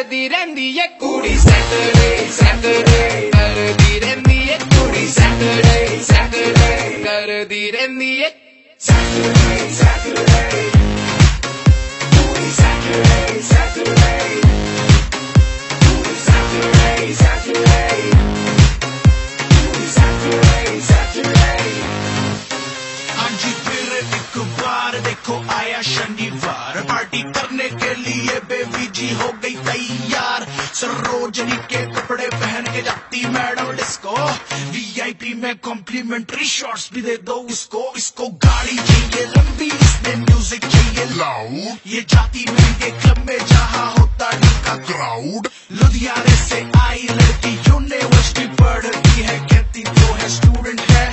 ਡਰਦੀ ਰਹਿੰਦੀ ਏ ਕੁੜੀ ਸੈਟਰਡੇ ਸੈਟਰਡੇ ਡਰਦੀ ਰਹਿੰਦੀ ਏ ਕੁੜੀ ਸੈਟਰਡੇ ਸੈਟਰਡੇ ਕਰਦੀ ਰਹਿੰਦੀ ਏ ਸੈਟਰਡੇ ਸੈਟਰਡੇ ਕੁੜੀ ਸੈਟਰਡੇ ਸੈਟਰਡੇ ਕੁੜੀ ਸੈਟਰਡੇ ਸੈਟਰਡੇ ਕੁੜੀ ਸੈਟਰਡੇ ਸੈਟਰਡੇ ਅੱਜ ਫਿਰ ਇੱਕ ਵਾਰ ਦੇਖੋ ਆਇਆ ਸ਼ੰਡੀ सरोजनी के कपड़े पहन के जाती मैडम डिस्को वीआईपी में कॉम्प्लीमेंट्री शॉर्ट्स भी दे दो उसको इसको गाड़ी चाहिए लंबी इसमें म्यूज़िक चाहिए। लाउड ये जाती महँगे क्लब में जहाँ होता का क्राउड लुधियाने से आई लड़की यूनिवर्सिटी पढ़ रही है कहती तो है स्टूडेंट है।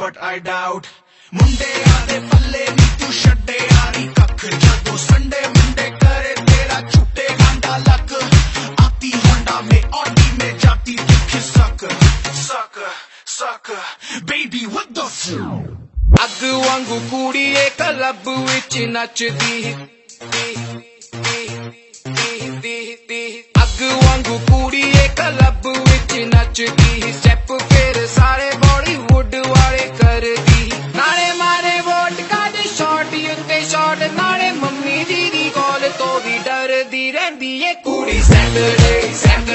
बट आई डाउट मुंडे आधे पल्ले नीतू शड्डे रही कख जदो संडे मंडे करे तेरा ਸਕ ਬੇਬੀ ਵਾਟ ਦ ਅੱਗ ਵਾਂਗੂ ਕੁੜੀਏ ਕਲੱਬ ਵਿੱਚ ਨੱਚਦੀ ਅੱਗ ਵਾਂਗੂ ਕੁੜੀਏ ਕਲੱਬ ਵਿੱਚ ਨੱਚਦੀ ਸਟੈਪ ਫੇਰ ਸਾਰੇ ਬਾਲੀਵੁੱਡ ਵਾਲੇ ਕਰਦੀ ਨਾਲੇ ਮਾਰੇ ਵੋਟਕਾ ਦੇ ਸ਼ਾਟ ਉੱਤੇ ਸ਼ਾਟ ਨਾਲੇ ਮੰਮੀ ਜੀ ਦੀ ਕੋਲ ਤੋਂ ਵੀ ਡਰਦੀ ਰਹਿੰਦੀ ਏ ਕੁੜੀ ਸੈਟਰਡੇ ਸੈਟਰਡੇ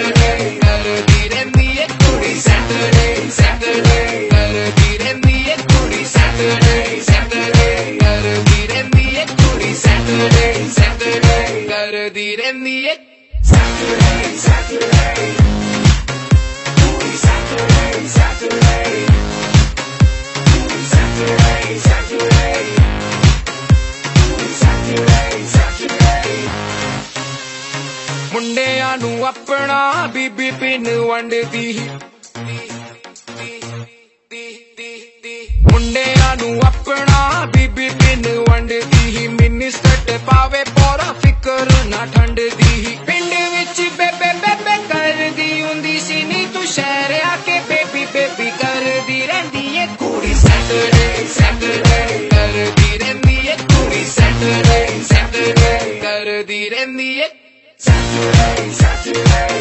ਮੁੰਡਿਆਂ ਨੂੰ ਆਪਣਾ ਬੀਬੀ ਪਿੰਨ ਵੰਡਦੀ। ਮੁੰਡਿਆਂ ਨੂੰ ਆਪਣਾ ਬੀਬੀ ਪਿੰਨ ਵੰਡਦੀ। ਹੀ ਮਿਨਿਸਟਰ ਪਾਵੇ ਪੋਰਾ, ਫਿਕਰ ਨਾ ਠੰਡਦੀ। ਪਿੰਡ ਵਿੱਚ ਬੇਬੇ ਬੇਬੇ ਕਰਦੀ ਹੁੰਦੀ ਸੀ। ਨੀ ਤੂੰ ਸ਼ਹਿਰ ਆ ਕੇ ਬੇਬੀ ਬੇਬੀ ਕਰਦੀ ਰਹਿੰਦੀ ਏ। ਕੁੜੀ ਸੈਟਰਡੇ ਸੈਟਰਡੇ ਕਰਦੀ ਰਹਿੰਦੀ ਏ। ਕੁੜੀ ਸੈਟਰਡੇ ਸੈਟਰਡੇ ਕਰਦੀ ਰਹਿੰਦੀ ਏ। Saturday, Saturday.